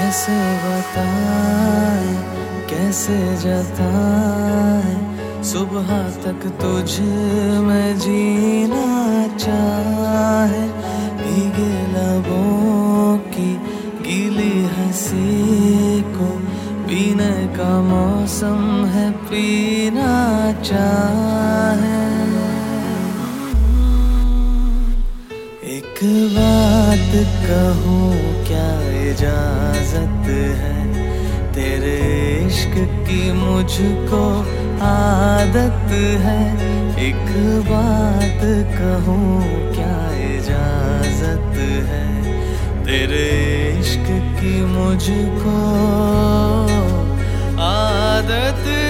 कैसे बताए, कैसे जताए, सुबह तक तुझ में जीना चाहे। भीगे लबों की गीली हँसी को पीने का मौसम है पीना चाहे। एक बात कहूँ इजाज़त है। तेरे इश्क की मुझको आदत है। एक बात कहूँ, क्या इजाज़त है? तेरे इश्क की मुझको आदत है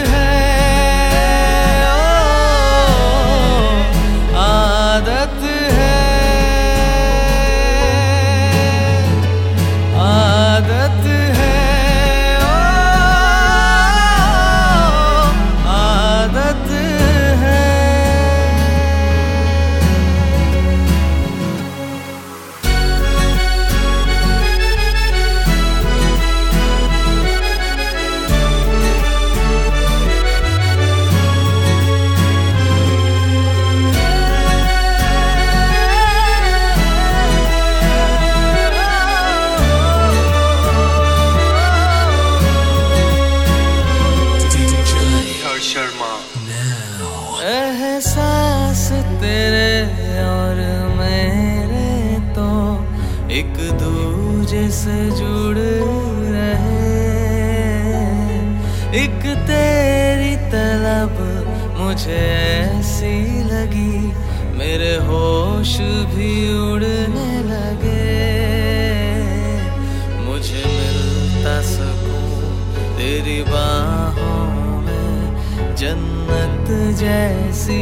Sharma. एहसास तेरे और मेरे तो एक दूजे से जुड़ रहे एक तेरी तलब मुझे ऐसी लगी, मेरे होश भी उड़ने जन्नत जैसी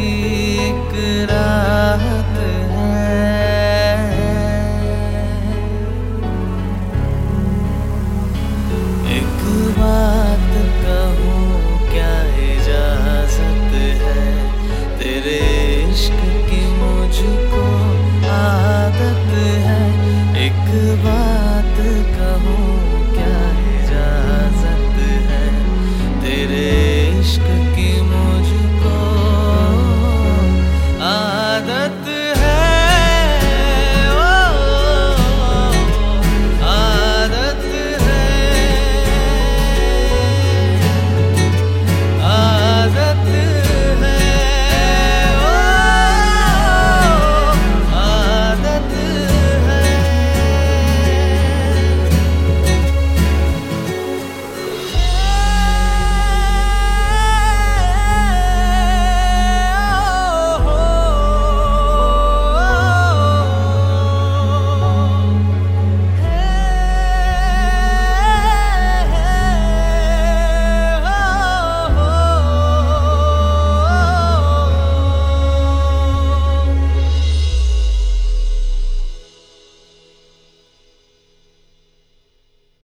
एक राहत है। एक बात कहूँ, क्या इजाज़त है? तेरे इश्क की मुझको आदत है। एक